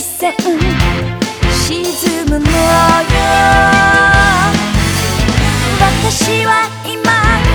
線沈むのよ。私は今